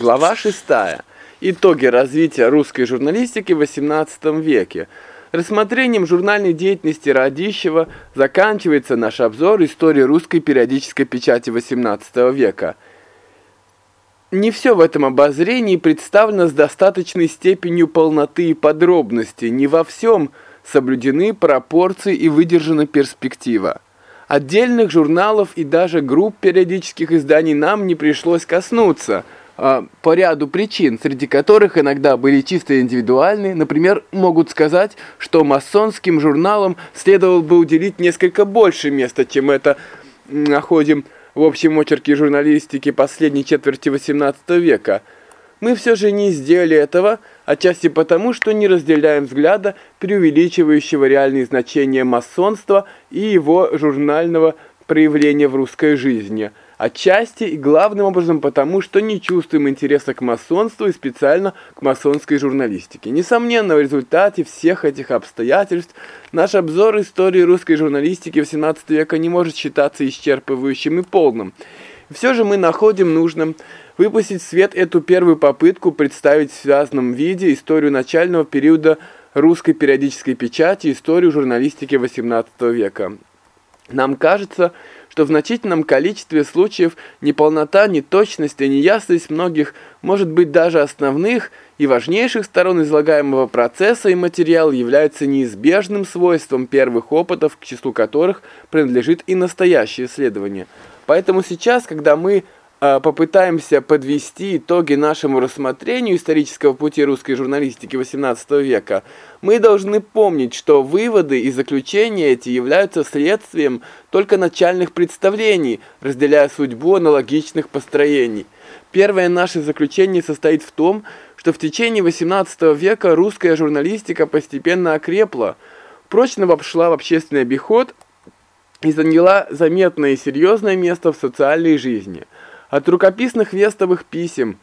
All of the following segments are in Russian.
Глава 6. Итоги развития русской журналистики в XVIII веке. Рассмотрением журнальной деятельности Радищева заканчивается наш обзор истории русской периодической печати XVIII века. Не все в этом обозрении представлено с достаточной степенью полноты и подробности, не во всем соблюдены пропорции и выдержана перспектива. Отдельных журналов и даже групп периодических изданий нам не пришлось коснуться – по ряду причин, среди которых иногда были чисто индивидуальные. Например, могут сказать, что масонским журналам следовало бы уделить несколько больше места, чем это находим в общем очерке журналистики последней четверти XVIII века. Мы все же не сделали этого, отчасти потому, что не разделяем взгляда, преувеличивающего реальные значения масонства и его журнального проявления в русской жизни – Отчасти и главным образом потому, что не чувствуем интереса к масонству и специально к масонской журналистике. Несомненно, в результате всех этих обстоятельств наш обзор истории русской журналистики XVII века не может считаться исчерпывающим и полным. Все же мы находим нужным выпустить в свет эту первую попытку представить в связанном виде историю начального периода русской периодической печати, историю журналистики XVIII века. Нам кажется, что в значительном количестве случаев неполнота, неточность и неясность многих, может быть даже основных и важнейших сторон излагаемого процесса и материала являются неизбежным свойством первых опытов, к числу которых принадлежит и настоящее исследование. Поэтому сейчас, когда мы попытаемся подвести итоги нашему рассмотрению исторического пути русской журналистики XVIII века, мы должны помнить, что выводы и заключения эти являются следствием только начальных представлений, разделяя судьбу аналогичных построений. Первое наше заключение состоит в том, что в течение XVIII века русская журналистика постепенно окрепла, прочно вошла в общественный обиход и заняла заметное и серьезное место в социальной жизни – от рукописных вестовых писем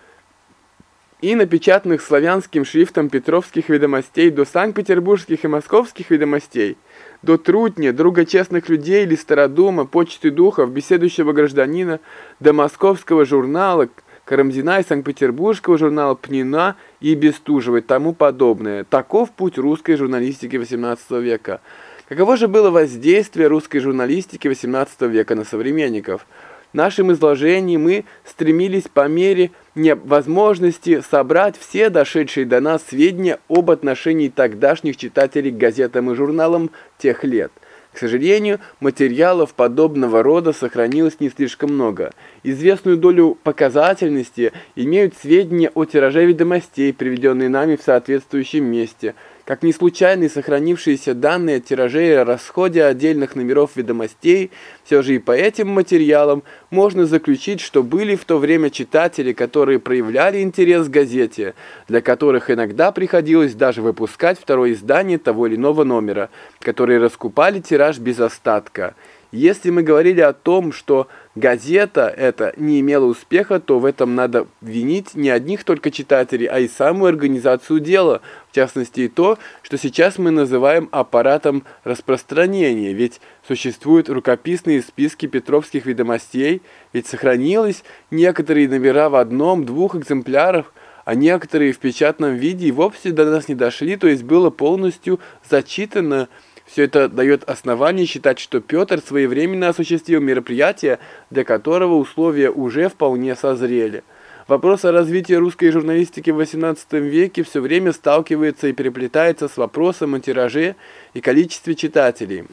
и напечатанных славянским шрифтом петровских ведомостей до санкт-петербургских и московских ведомостей, до трутни, друга честных людей или стародума, почты духов, беседующего гражданина, до московского журнала Карамзина и санкт-петербургского журнала Пнина и Бестужева и тому подобное. Таков путь русской журналистики XVIII века. Каково же было воздействие русской журналистики XVIII века на современников – нашем изложении мы стремились по мере невозможности собрать все дошедшие до нас сведения об отношении тогдашних читателей к газетам и журналам тех лет. К сожалению, материалов подобного рода сохранилось не слишком много. Известную долю показательности имеют сведения о тираже ведомостей, приведенные нами в соответствующем месте – как не случайно сохранившиеся данные о тираже и расходе отдельных номеров ведомостей, все же и по этим материалам можно заключить, что были в то время читатели, которые проявляли интерес к газете, для которых иногда приходилось даже выпускать второе издание того или иного номера, которые раскупали тираж без остатка. Если мы говорили о том, что газета эта не имела успеха, то в этом надо винить не одних только читателей, а и самую организацию дела, в частности и то, что сейчас мы называем аппаратом распространения, ведь существуют рукописные списки петровских ведомостей, ведь сохранились некоторые номера в одном-двух экземплярах, а некоторые в печатном виде и вовсе до нас не дошли, то есть было полностью зачитано все это дает основание считать, что Петр своевременно осуществил мероприятие, для которого условия уже вполне созрели. Вопрос о развитии русской журналистики в XVIII веке все время сталкивается и переплетается с вопросом о тираже и количестве читателей.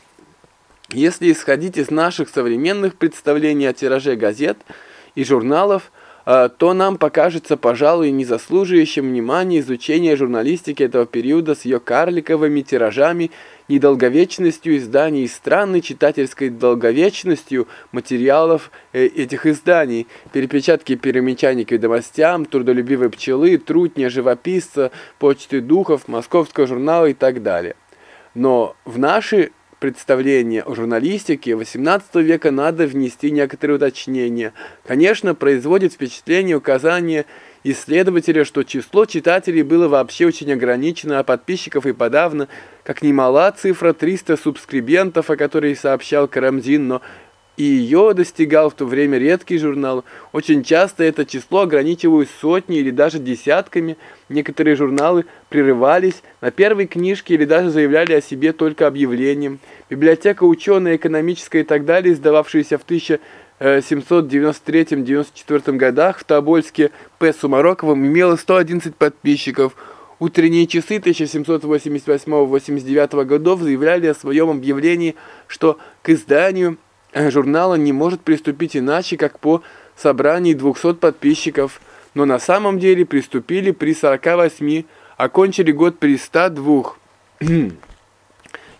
Если исходить из наших современных представлений о тираже газет и журналов, а, то нам покажется, пожалуй, незаслуживающим внимания изучение журналистики этого периода с ее карликовыми тиражами, недолговечностью изданий и странной читательской долговечностью материалов э, этих изданий, перепечатки перемечаний к ведомостям, трудолюбивой пчелы, трутня, живописца, почты духов, московского журнала и так далее. Но в наши представление о журналистике XVIII века надо внести некоторые уточнения. Конечно, производит впечатление указание исследователя, что число читателей было вообще очень ограничено, а подписчиков и подавно, как немала цифра 300 субскрибентов, о которой сообщал Карамзин, но и ее достигал в то время редкий журнал. Очень часто это число ограничивалось сотней или даже десятками. Некоторые журналы прерывались на первой книжке или даже заявляли о себе только объявлением. Библиотека ученая, экономическая и так далее, издававшаяся в 1793-94 годах в Тобольске П. Сумароковым, имела 111 подписчиков. Утренние часы 1788-89 годов заявляли о своем объявлении, что к изданию Э, журнала не может приступить иначе, как по собрании 200 подписчиков, но на самом деле приступили при 48, окончили год при 102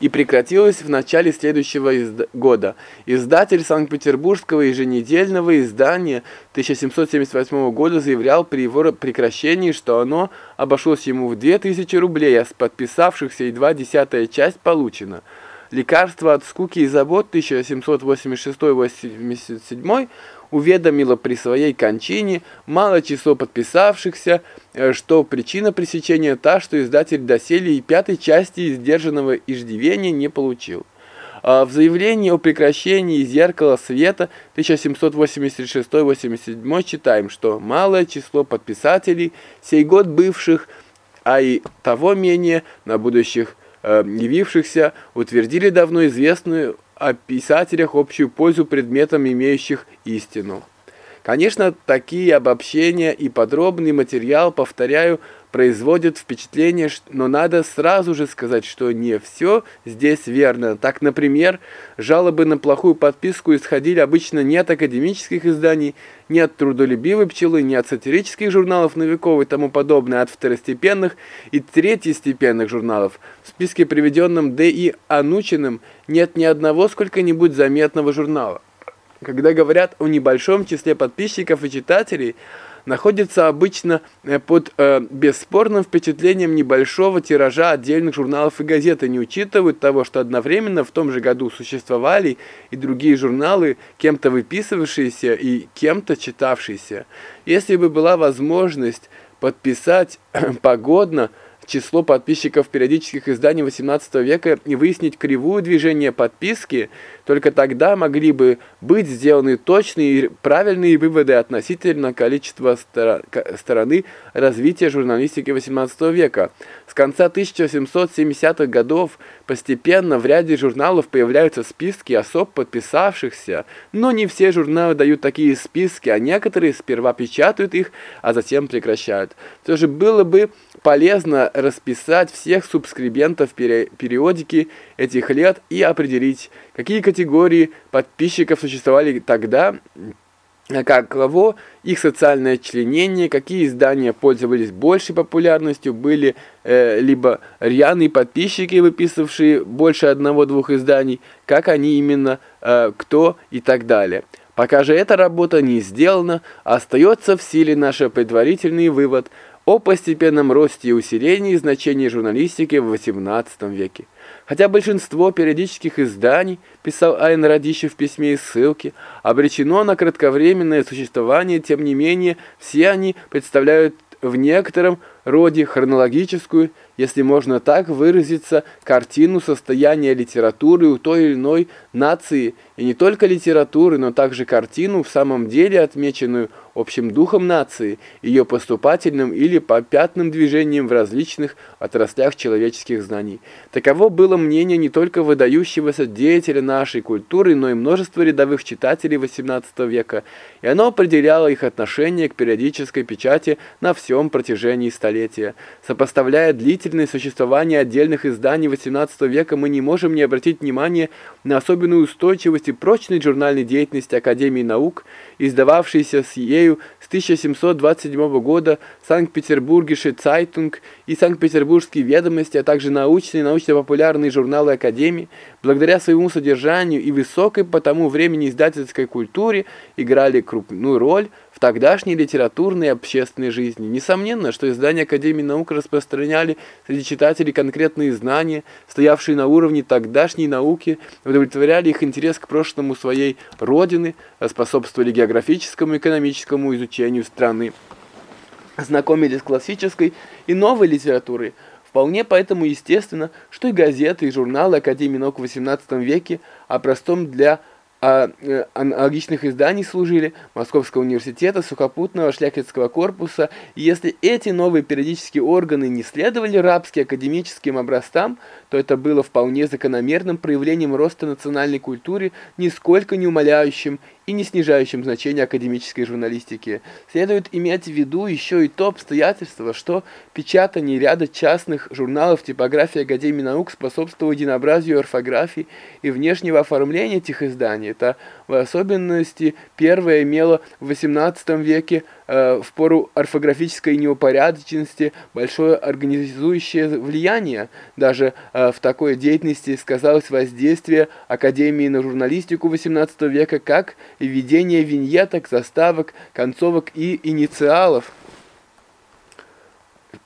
и прекратилось в начале следующего изда года. Издатель Санкт-Петербургского еженедельного издания 1778 года заявлял при его прекращении, что оно обошлось ему в 2000 рублей, а с подписавшихся едва десятая часть получена – Лекарство от скуки и забот 1786-87 уведомило при своей кончине мало число подписавшихся, э, что причина пресечения та, что издатель доселе и пятой части издержанного иждивения не получил. А в заявлении о прекращении «Зеркала света» 1786-87 читаем, что малое число подписателей, сей год бывших, а и того менее на будущих э, явившихся, утвердили давно известную о писателях общую пользу предметам, имеющих истину. Конечно, такие обобщения и подробный материал, повторяю, производят впечатление, но надо сразу же сказать, что не все здесь верно. Так, например, жалобы на плохую подписку исходили обычно не от академических изданий, не от трудолюбивой пчелы, не от сатирических журналов Новикова и тому подобное, а от второстепенных и третьестепенных журналов. В списке, приведенном Д.И. Анучиным, нет ни одного сколько-нибудь заметного журнала. Когда говорят о небольшом числе подписчиков и читателей – находится обычно э, под э, бесспорным впечатлением небольшого тиража отдельных журналов и газет и не учитывают того, что одновременно в том же году существовали и другие журналы, кем-то выписывавшиеся и кем-то читавшиеся. Если бы была возможность подписать погодно, число подписчиков периодических изданий XVIII века и выяснить кривую движения подписки, только тогда могли бы быть сделаны точные и правильные выводы относительно количества стороны развития журналистики XVIII века. С конца 1770-х годов постепенно в ряде журналов появляются списки особ подписавшихся, но не все журналы дают такие списки, а некоторые сперва печатают их, а затем прекращают. Все же было бы полезно расписать всех субскрибентов периодики этих лет и определить, какие категории подписчиков существовали тогда, каково их социальное членение, какие издания пользовались большей популярностью, были э, либо рьяные подписчики, выписывавшие больше одного-двух изданий, как они именно, э, кто и так далее. Пока же эта работа не сделана, остается в силе наш предварительный вывод – о постепенном росте и усилении значения журналистики в XVIII веке. Хотя большинство периодических изданий, писал Айн Радищев в письме и ссылке, обречено на кратковременное существование, тем не менее все они представляют в некотором роде хронологическую, если можно так выразиться, картину состояния литературы у той или иной нации, и не только литературы, но также картину в самом деле отмеченную общим духом нации, ее поступательным или попятным движением в различных отраслях человеческих знаний. Таково было мнение не только выдающегося деятеля нашей культуры, но и множества рядовых читателей XVIII века, и оно определяло их отношение к периодической печати на всем протяжении столетия. Сопоставляя длительное существование отдельных изданий XVIII века, мы не можем не обратить внимание на особенную устойчивость и прочность журнальной деятельности Академии наук, издававшиеся ею с 1727 года Sankt-Petersburgische Zeitung и Санкт-Петербургские ведомости, а также научные и научно-популярные журналы Академии, благодаря своему содержанию и высокой по тому времени издательской культуре играли крупную роль тогдашней литературной и общественной жизни. Несомненно, что издания Академии наук распространяли среди читателей конкретные знания, стоявшие на уровне тогдашней науки, удовлетворяли их интерес к прошлому своей родины, способствовали географическому и экономическому изучению страны, знакомились с классической и новой литературой, Вполне поэтому естественно, что и газеты, и журналы Академии наук в XVIII веке о простом для а, аналогичных изданий служили Московского университета, Сухопутного, Шляхетского корпуса. И если эти новые периодические органы не следовали рабски академическим образцам, то это было вполне закономерным проявлением роста национальной культуры, нисколько не умаляющим и не снижающим значение академической журналистики. Следует иметь в виду еще и то обстоятельство, что печатание ряда частных журналов типографии Академии наук способствовало единообразию орфографии и внешнего оформления этих изданий. Это в особенности первое имело в XVIII веке э, в пору орфографической неупорядоченности большое организующее влияние. Даже э, в такой деятельности сказалось воздействие Академии на журналистику XVIII века как введение виньеток, заставок, концовок и инициалов.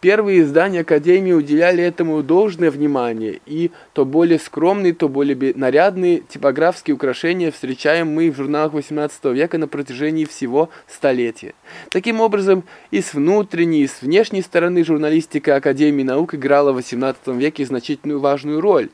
Первые издания Академии уделяли этому должное внимание, и то более скромные, то более нарядные типографские украшения встречаем мы в журналах XVIII века на протяжении всего столетия. Таким образом, и с внутренней, и с внешней стороны журналистика Академии наук играла в XVIII веке значительную важную роль.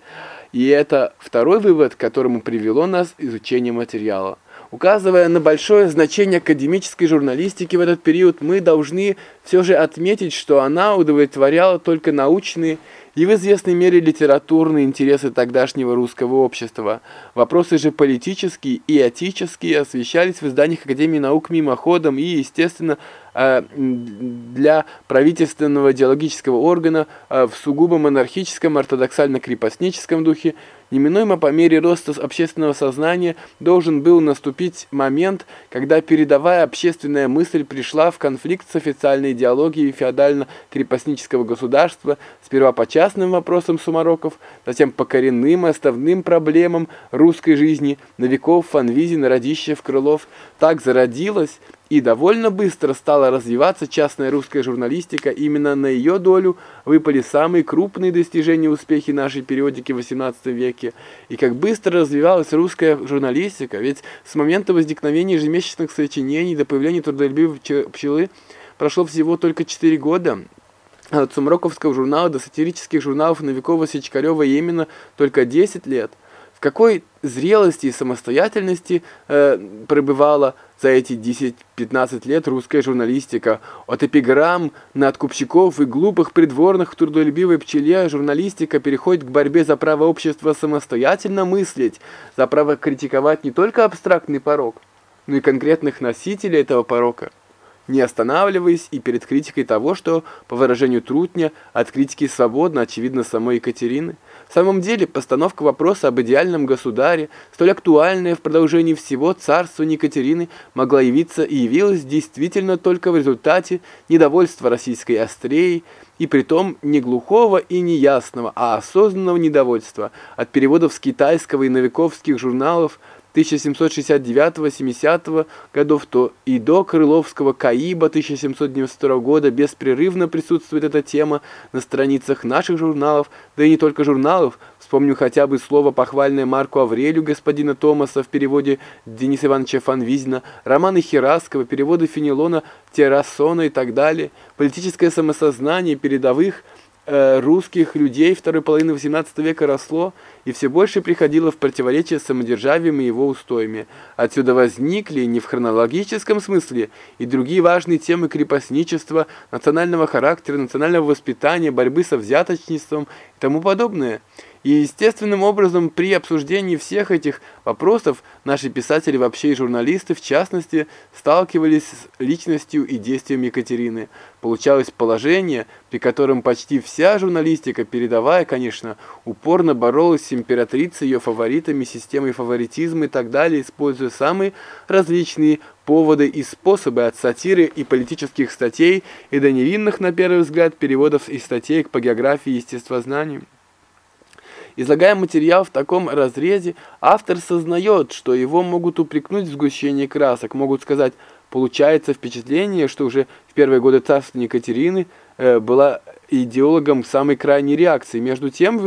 И это второй вывод, к которому привело нас изучение материала. Указывая на большое значение академической журналистики в этот период, мы должны все же отметить, что она удовлетворяла только научные и в известной мере литературные интересы тогдашнего русского общества. Вопросы же политические и этические освещались в изданиях Академии наук мимоходом и, естественно, э, для правительственного идеологического органа э, в сугубо монархическом, ортодоксально-крепостническом духе Неминуемо по мере роста общественного сознания должен был наступить момент, когда передовая общественная мысль пришла в конфликт с официальной идеологией феодально-крепостнического государства, сперва по частным вопросам сумароков, затем по коренным и оставным проблемам русской жизни, Новиков, Фанвизин, Радищев, Крылов. Так зародилась и довольно быстро стала развиваться частная русская журналистика. Именно на ее долю выпали самые крупные достижения и успехи нашей периодики в XVIII веке. И как быстро развивалась русская журналистика, ведь с момента возникновения ежемесячных сочинений до появления трудолюбивой пчелы прошло всего только 4 года. От Сумроковского журнала до сатирических журналов Новикова, Сечкарева и Емина только 10 лет какой зрелости и самостоятельности э, пребывала за эти 10-15 лет русская журналистика. От эпиграмм на откупщиков и глупых придворных в трудолюбивой пчеле журналистика переходит к борьбе за право общества самостоятельно мыслить, за право критиковать не только абстрактный порог, но и конкретных носителей этого порока не останавливаясь и перед критикой того, что, по выражению Трутня, от критики свободно, очевидно, самой Екатерины. В самом деле, постановка вопроса об идеальном государе, столь актуальная в продолжении всего царства Екатерины, могла явиться и явилась действительно только в результате недовольства российской остреей, и притом не глухого и не ясного, а осознанного недовольства от переводов с китайского и новиковских журналов 1769-70 годов, то и до Крыловского Каиба 1792 года беспрерывно присутствует эта тема на страницах наших журналов, да и не только журналов, вспомню хотя бы слово похвальное Марку Аврелию господина Томаса в переводе Дениса Ивановича Фанвизина, романы Хераскова, переводы Фенелона, Террасона и так далее, политическое самосознание передовых – русских людей второй половины XVIII века росло и все больше приходило в противоречие с самодержавием и его устоями. Отсюда возникли не в хронологическом смысле и другие важные темы крепостничества, национального характера, национального воспитания, борьбы со взяточничеством и тому подобное – и естественным образом при обсуждении всех этих вопросов наши писатели, вообще и журналисты, в частности, сталкивались с личностью и действием Екатерины. Получалось положение, при котором почти вся журналистика, передовая, конечно, упорно боролась с императрицей, ее фаворитами, системой фаворитизма и так далее, используя самые различные поводы и способы от сатиры и политических статей и до невинных, на первый взгляд, переводов из статей по географии и естествознанию. Излагая материал в таком разрезе, автор сознает, что его могут упрекнуть в сгущении красок, могут сказать, получается впечатление, что уже в первые годы царства Екатерины э, была идеологом самой крайней реакции. Между тем,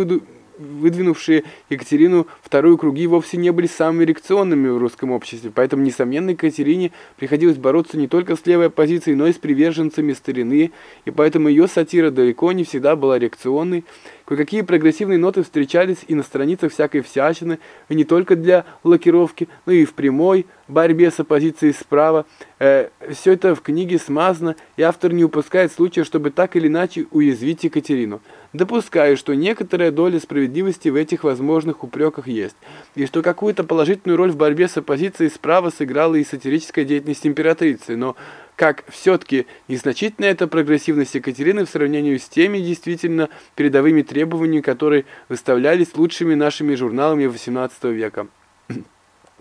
выдвинувшие Екатерину вторую круги вовсе не были самыми реакционными в русском обществе, поэтому, несомненно, Екатерине приходилось бороться не только с левой оппозицией, но и с приверженцами старины, и поэтому ее сатира далеко не всегда была реакционной. Кое-какие прогрессивные ноты встречались и на страницах всякой всячины, и не только для лакировки, но и в прямой борьбе с оппозицией справа. Э, все это в книге смазано, и автор не упускает случая, чтобы так или иначе уязвить Екатерину. Допускаю, что некоторая доля справедливости в этих возможных упреках есть, и что какую-то положительную роль в борьбе с оппозицией справа сыграла и сатирическая деятельность императрицы, но как все-таки незначительная эта прогрессивность Екатерины в сравнении с теми действительно передовыми требованиями, которые выставлялись лучшими нашими журналами XVIII века.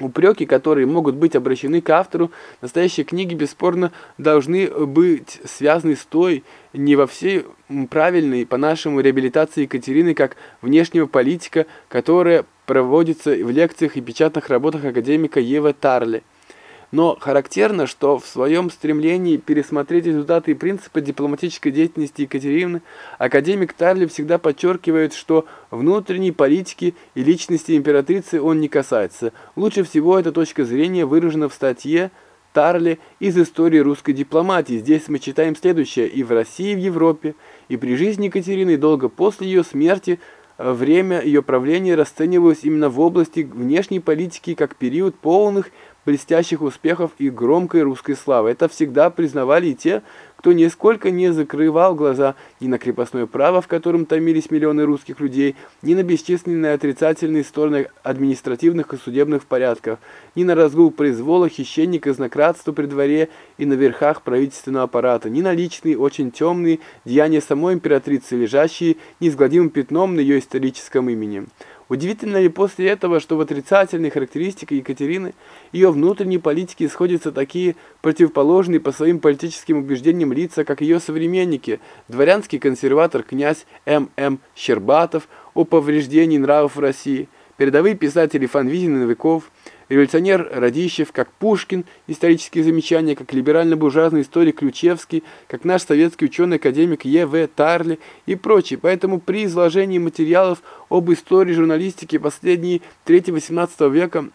Упреки, которые могут быть обращены к автору настоящей книги, бесспорно должны быть связаны с той, не во всей правильной, по-нашему, реабилитации Екатерины как внешнего политика, которая проводится в лекциях и печатных работах академика Евы Тарли. Но характерно, что в своем стремлении пересмотреть результаты и принципы дипломатической деятельности Екатерины, академик Тарли всегда подчеркивает, что внутренней политики и личности императрицы он не касается. Лучше всего эта точка зрения выражена в статье Тарли из истории русской дипломатии. Здесь мы читаем следующее. И в России, и в Европе, и при жизни Екатерины, и долго после ее смерти э, время ее правления расценивалось именно в области внешней политики как период полных блестящих успехов и громкой русской славы. Это всегда признавали и те, кто нисколько не закрывал глаза ни на крепостное право, в котором томились миллионы русских людей, ни на бесчисленные отрицательные стороны административных и судебных порядков, ни на разгул произвола, хищение, казнократство при дворе и на верхах правительственного аппарата, ни на личные, очень темные деяния самой императрицы, лежащие неизгладимым пятном на ее историческом имени. Удивительно ли после этого, что в отрицательной характеристике Екатерины ее внутренней политики сходятся такие противоположные по своим политическим убеждениям лица, как ее современники, дворянский консерватор князь М.М. Щербатов о повреждении нравов в России, передовые писатели Фанвизин и Новиков, революционер Радищев, как Пушкин, исторические замечания, как либерально-буржуазный историк Ключевский, как наш советский ученый-академик Е.В. Тарли и прочие. Поэтому при изложении материалов об истории журналистики последней 3-18 века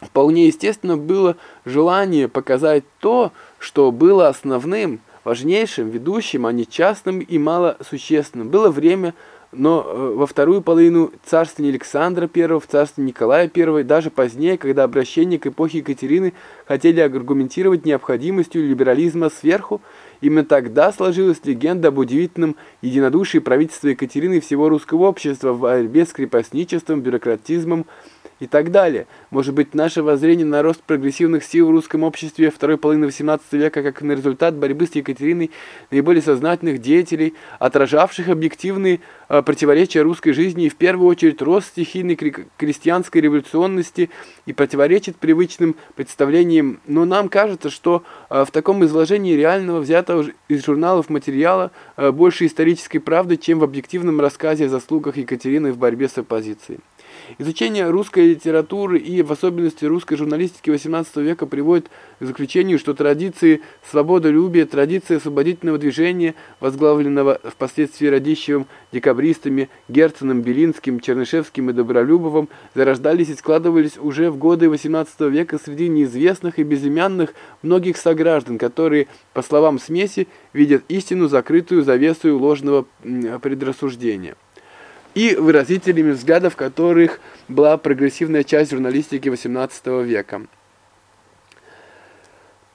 вполне естественно было желание показать то, что было основным, важнейшим, ведущим, а не частным и малосущественным. Было время, но э, во вторую половину царствования Александра I, в царстве Николая I, даже позднее, когда обращение к эпохе Екатерины хотели аргументировать необходимостью либерализма сверху, именно тогда сложилась легенда об удивительном единодушии правительства Екатерины и всего русского общества в борьбе с крепостничеством, бюрократизмом, и так далее. Может быть, наше воззрение на рост прогрессивных сил в русском обществе второй половины XVIII века как на результат борьбы с Екатериной наиболее сознательных деятелей, отражавших объективные э, противоречия русской жизни и в первую очередь рост стихийной крестьянской революционности и противоречит привычным представлениям. Но нам кажется, что э, в таком изложении реального взятого из журналов материала э, больше исторической правды, чем в объективном рассказе о заслугах Екатерины в борьбе с оппозицией. Изучение русской литературы и в особенности русской журналистики XVIII века приводит к заключению, что традиции свободолюбия, традиции освободительного движения, возглавленного впоследствии Радищевым, декабристами, Герценом, Белинским, Чернышевским и Добролюбовым, зарождались и складывались уже в годы XVIII века среди неизвестных и безымянных многих сограждан, которые, по словам смеси, видят истину, закрытую завесою ложного предрассуждения и выразителями взглядов которых была прогрессивная часть журналистики XVIII века.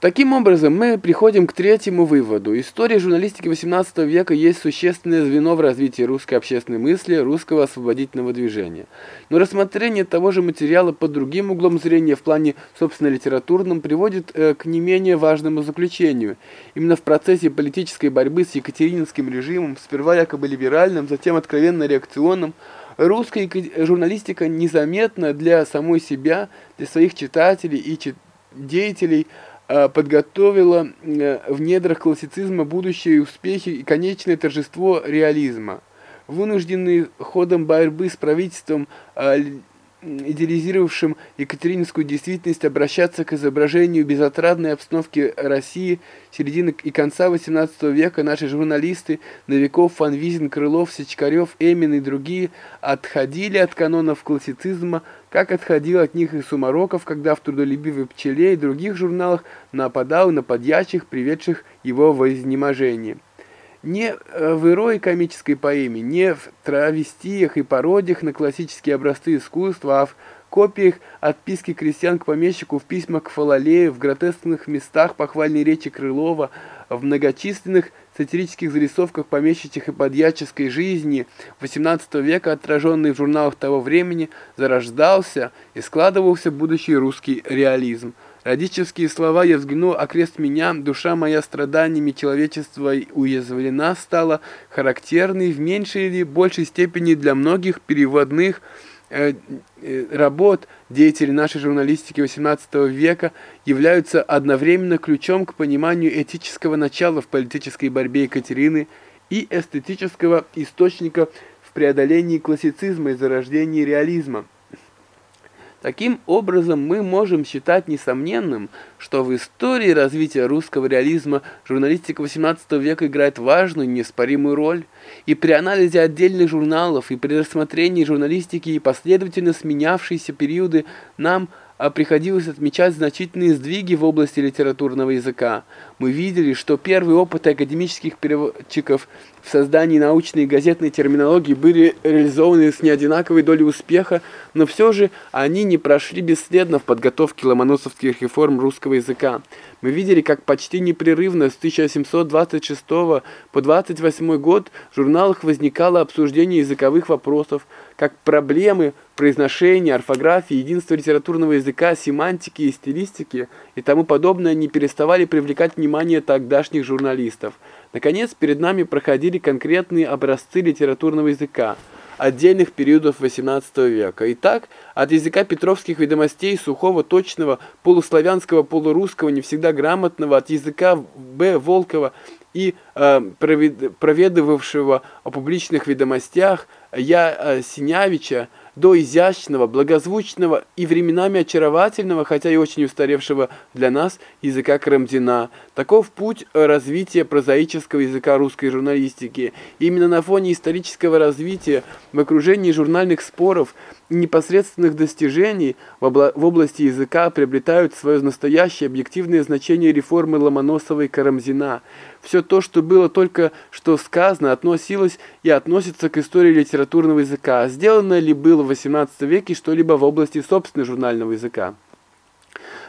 Таким образом, мы приходим к третьему выводу. История журналистики XVIII века есть существенное звено в развитии русской общественной мысли, русского освободительного движения. Но рассмотрение того же материала под другим углом зрения в плане, собственно, литературном приводит э, к не менее важному заключению. Именно в процессе политической борьбы с екатерининским режимом, сперва якобы либеральным, затем откровенно реакционным, русская журналистика незаметно для самой себя, для своих читателей и деятелей – Э, подготовила э, в недрах классицизма будущие успехи и конечное торжество реализма. Вынужденный ходом борьбы с правительством э, идеализировавшим Екатерининскую действительность, обращаться к изображению безотрадной обстановки России середины и конца XVIII века наши журналисты, Новиков, Фанвизин, Крылов, Сечкарев, Эмин и другие отходили от канонов классицизма, как отходил от них и Сумароков, когда в «Трудолюбивой пчеле» и других журналах нападал на подьячих, приведших его в изнеможение. Не в ирой комической поэме, не в травестиях и пародиях на классические образцы искусства, а в копиях отписки крестьян к помещику в письмах к Фалалею, в гротескных местах похвальной речи Крылова, в многочисленных сатирических зарисовках помещичьих и подьяческой жизни XVIII века, отраженный в журналах того времени, зарождался и складывался будущий русский реализм. Родительские слова «Я взгляну, окрест меня, душа моя страданиями человечества уязвлена» стала характерной в меньшей или большей степени для многих переводных Э, э, работ деятелей нашей журналистики XVIII века являются одновременно ключом к пониманию этического начала в политической борьбе Екатерины и эстетического источника в преодолении классицизма и зарождении реализма. Таким образом, мы можем считать несомненным, что в истории развития русского реализма журналистика XVIII века играет важную, неоспоримую роль. И при анализе отдельных журналов, и при рассмотрении журналистики и последовательно сменявшиеся периоды нам – приходилось отмечать значительные сдвиги в области литературного языка. Мы видели, что первые опыты академических переводчиков в создании научной и газетной терминологии были реализованы с неодинаковой долей успеха, но все же они не прошли бесследно в подготовке ломоносовских реформ русского языка. Мы видели, как почти непрерывно с 1726 по 28 год в журналах возникало обсуждение языковых вопросов, как проблемы произношения, орфографии, единства литературного языка, семантики и стилистики и тому подобное не переставали привлекать внимание тогдашних журналистов. Наконец, перед нами проходили конкретные образцы литературного языка отдельных периодов XVIII века. Итак, от языка петровских ведомостей, сухого, точного, полуславянского, полурусского, не всегда грамотного, от языка Б. Волкова и э, проведывавшего о публичных ведомостях Я э, Синявича, до изящного, благозвучного и временами очаровательного, хотя и очень устаревшего для нас, языка Карамзина. Таков путь развития прозаического языка русской журналистики. именно на фоне исторического развития, в окружении журнальных споров непосредственных достижений в, области языка приобретают свое настоящее объективное значение реформы Ломоносова и Карамзина. Все то, что было только что сказано, относилось и относится к истории литературного языка. Сделано ли было в XVIII веке что-либо в области собственного журнального языка?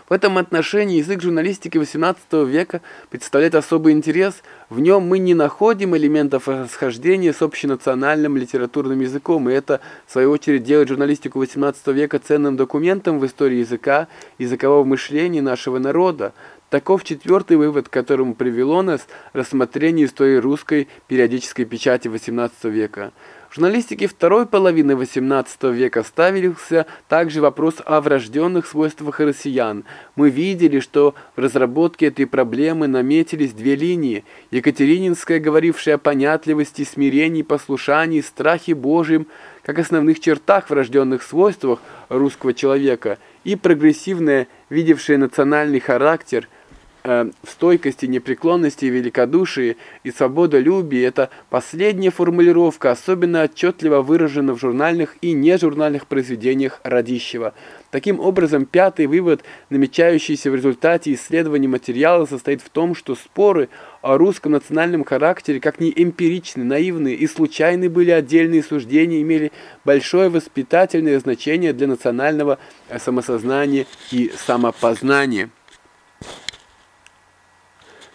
В этом отношении язык журналистики XVIII века представляет особый интерес. В нем мы не находим элементов расхождения с общенациональным литературным языком, и это, в свою очередь, делает журналистику XVIII века ценным документом в истории языка, языкового мышления нашего народа. Таков четвертый вывод, к которому привело нас рассмотрение истории русской периодической печати XVIII века. Журналистике второй половины XVIII века ставился также вопрос о врожденных свойствах россиян. Мы видели, что в разработке этой проблемы наметились две линии. Екатерининская, говорившая о понятливости, смирении, послушании, страхе Божьем, как основных чертах врожденных свойствах русского человека, и прогрессивная, видевшая национальный характер – в стойкости, непреклонности, великодушии и свободолюбии это последняя формулировка особенно отчетливо выражена в журнальных и нежурнальных произведениях Радищева. Таким образом, пятый вывод, намечающийся в результате исследования материала, состоит в том, что споры о русском национальном характере, как ни эмпиричны, наивные и случайны были отдельные суждения, имели большое воспитательное значение для национального самосознания и самопознания.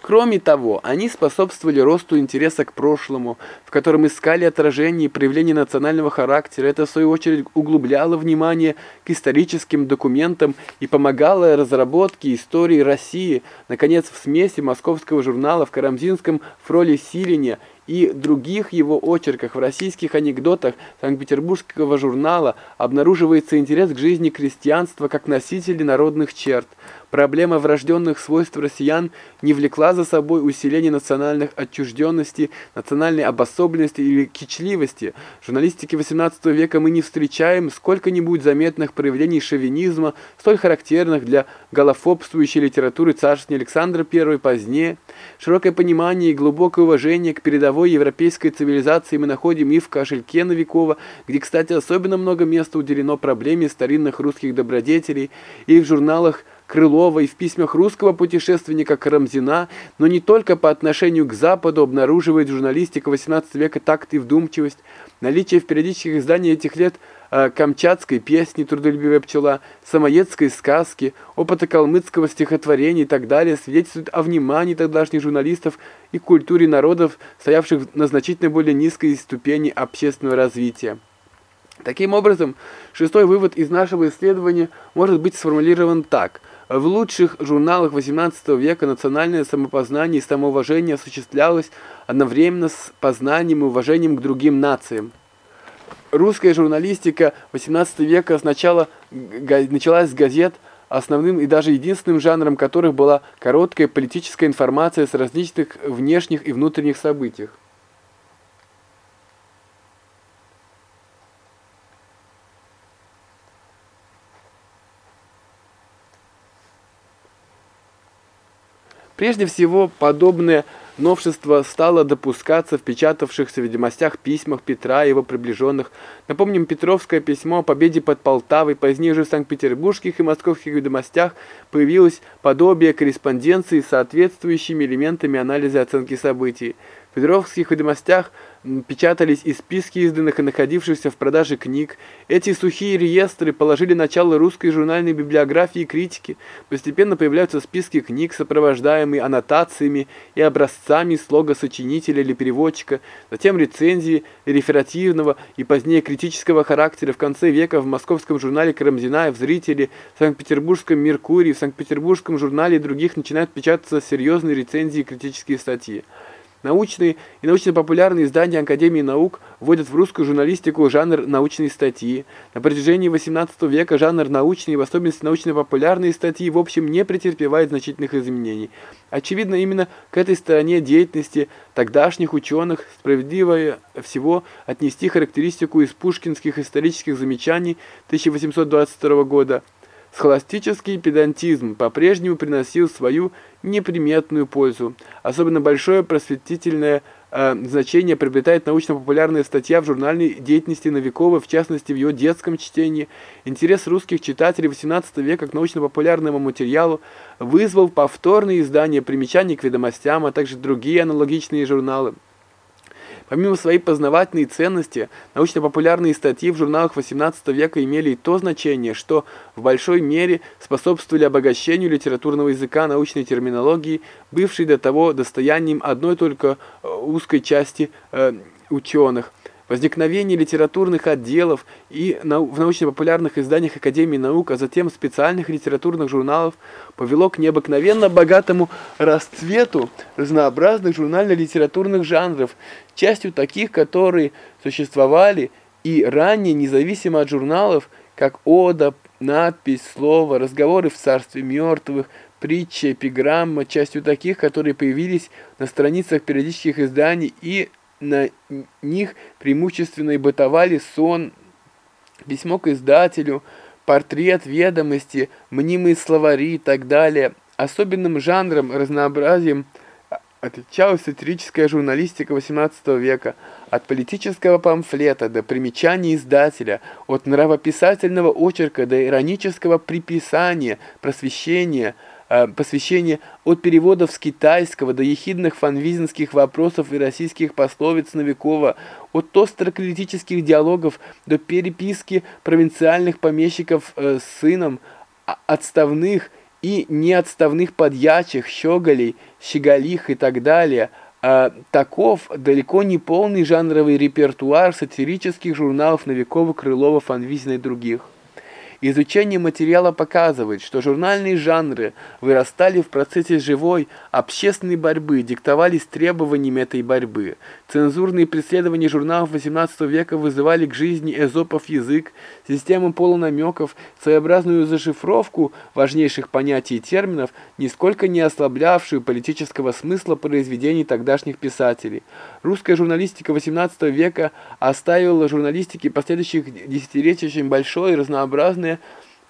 Кроме того, они способствовали росту интереса к прошлому, в котором искали отражение и проявление национального характера. Это, в свою очередь, углубляло внимание к историческим документам и помогало разработке истории России. Наконец, в смеси московского журнала в Карамзинском Фроле Силине и других его очерках в российских анекдотах Санкт-Петербургского журнала обнаруживается интерес к жизни крестьянства как носителей народных черт. Проблема врожденных свойств россиян не влекла за собой усиление национальных отчужденности, национальной обособленности или кичливости. В журналистике XVIII века мы не встречаем сколько-нибудь заметных проявлений шовинизма, столь характерных для голофобствующей литературы царствования Александра I позднее. Широкое понимание и глубокое уважение к передовой европейской цивилизации мы находим и в кошельке Новикова, где, кстати, особенно много места уделено проблеме старинных русских добродетелей, и в журналах Крылова и в письмах русского путешественника Карамзина, но не только по отношению к Западу обнаруживает журналистика XVIII века такт и вдумчивость. Наличие в периодических изданиях этих лет э, камчатской песни «Трудолюбивая пчела», самоедской сказки, опыта калмыцкого стихотворения и так далее свидетельствует о внимании тогдашних журналистов и культуре народов, стоявших на значительно более низкой ступени общественного развития. Таким образом, шестой вывод из нашего исследования может быть сформулирован так. В лучших журналах XVIII века национальное самопознание и самоуважение осуществлялось одновременно с познанием и уважением к другим нациям. Русская журналистика XVIII века сначала началась с газет, основным и даже единственным жанром которых была короткая политическая информация с различных внешних и внутренних событиях. Прежде всего, подобное новшество стало допускаться в печатавшихся ведомостях письмах Петра и его приближенных. Напомним, Петровское письмо о победе под Полтавой, позднее же в Санкт-Петербургских и московских ведомостях появилось подобие корреспонденции с соответствующими элементами анализа и оценки событий. В Петровских ведомостях печатались и списки изданных и находившихся в продаже книг. Эти сухие реестры положили начало русской журнальной библиографии и критики. Постепенно появляются списки книг, сопровождаемые аннотациями и образцами слога сочинителя или переводчика, затем рецензии реферативного и позднее критического характера. В конце века в московском журнале Карамзина, в «Зрителе», в Санкт-Петербургском «Меркурии», в Санкт-Петербургском журнале и других начинают печататься серьезные рецензии и критические статьи. Научные и научно-популярные издания Академии наук вводят в русскую журналистику жанр научной статьи. На протяжении XVIII века жанр научной и в особенности научно-популярные статьи в общем не претерпевает значительных изменений. Очевидно, именно к этой стороне деятельности тогдашних ученых справедливо всего отнести характеристику из пушкинских исторических замечаний 1822 года – Схоластический педантизм по-прежнему приносил свою неприметную пользу. Особенно большое просветительное э, значение приобретает научно-популярная статья в журнальной деятельности Новикова, в частности в ее детском чтении. Интерес русских читателей XVIII века к научно-популярному материалу вызвал повторные издания примечаний к ведомостям, а также другие аналогичные журналы. Помимо своей познавательной ценности, научно-популярные статьи в журналах XVIII века имели и то значение, что в большой мере способствовали обогащению литературного языка научной терминологии, бывшей до того достоянием одной только э, узкой части э, ученых – Возникновение литературных отделов и в научно-популярных изданиях Академии наук, а затем специальных литературных журналов повело к необыкновенно богатому расцвету разнообразных журнально-литературных жанров, частью таких, которые существовали и ранее независимо от журналов, как ода, надпись, слово, разговоры в царстве мертвых, притча, эпиграмма, частью таких, которые появились на страницах периодических изданий и на них преимущественно и бытовали сон, письмо к издателю, портрет, ведомости, мнимые словари и так далее. Особенным жанром, разнообразием отличалась сатирическая журналистика XVIII века, от политического памфлета до примечаний издателя, от нравописательного очерка до иронического приписания, просвещения – посвящение от переводов с китайского до ехидных фанвизинских вопросов и российских пословиц Новикова, от остро-критических диалогов до переписки провинциальных помещиков э, с сыном, а, отставных и неотставных подьячих, щеголей, щеголих и так далее – а, таков далеко не полный жанровый репертуар сатирических журналов Новикова, Крылова, Фанвизина и других. Изучение материала показывает, что журнальные жанры вырастали в процессе живой общественной борьбы, диктовались требованиями этой борьбы. Цензурные преследования журналов XVIII века вызывали к жизни эзопов язык, систему полунамеков, своеобразную зашифровку важнейших понятий и терминов, нисколько не ослаблявшую политического смысла произведений тогдашних писателей. Русская журналистика XVIII века оставила журналистике последующих десятилетий очень большое и разнообразное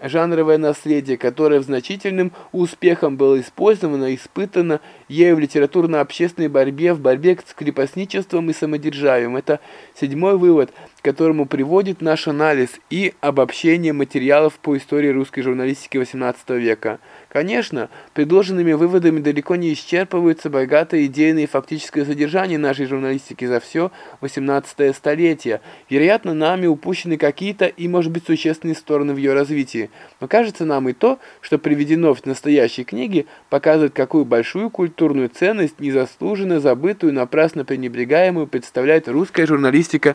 жанровое наследие, которое в значительным успехом было использовано, испытано ею в литературно-общественной борьбе, в борьбе с крепостничеством и самодержавием. Это седьмой вывод, которому приводит наш анализ и обобщение материалов по истории русской журналистики XVIII века. Конечно, предложенными выводами далеко не исчерпываются богатое идейное и фактическое содержание нашей журналистики за все XVIII столетие. Вероятно, нами упущены какие-то и, может быть, существенные стороны в ее развитии. Но кажется нам и то, что приведено в настоящей книге, показывает, какую большую культурную ценность, незаслуженно забытую, напрасно пренебрегаемую, представляет русская журналистика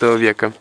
XVIII века.